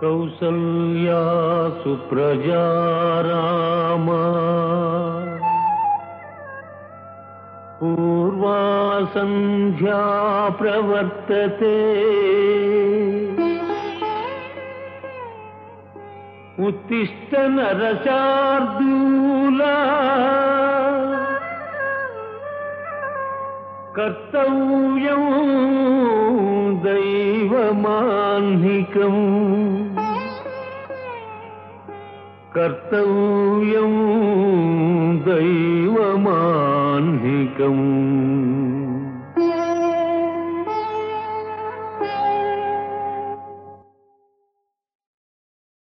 कौसल्या सुप्रजा रामा पूर्वा सन्ध्या प्रवर्तते। उत्तिष्ठ न कर्तव्यं दैवमाह्निकम् कर्तव्यं दैवमाह्निकम्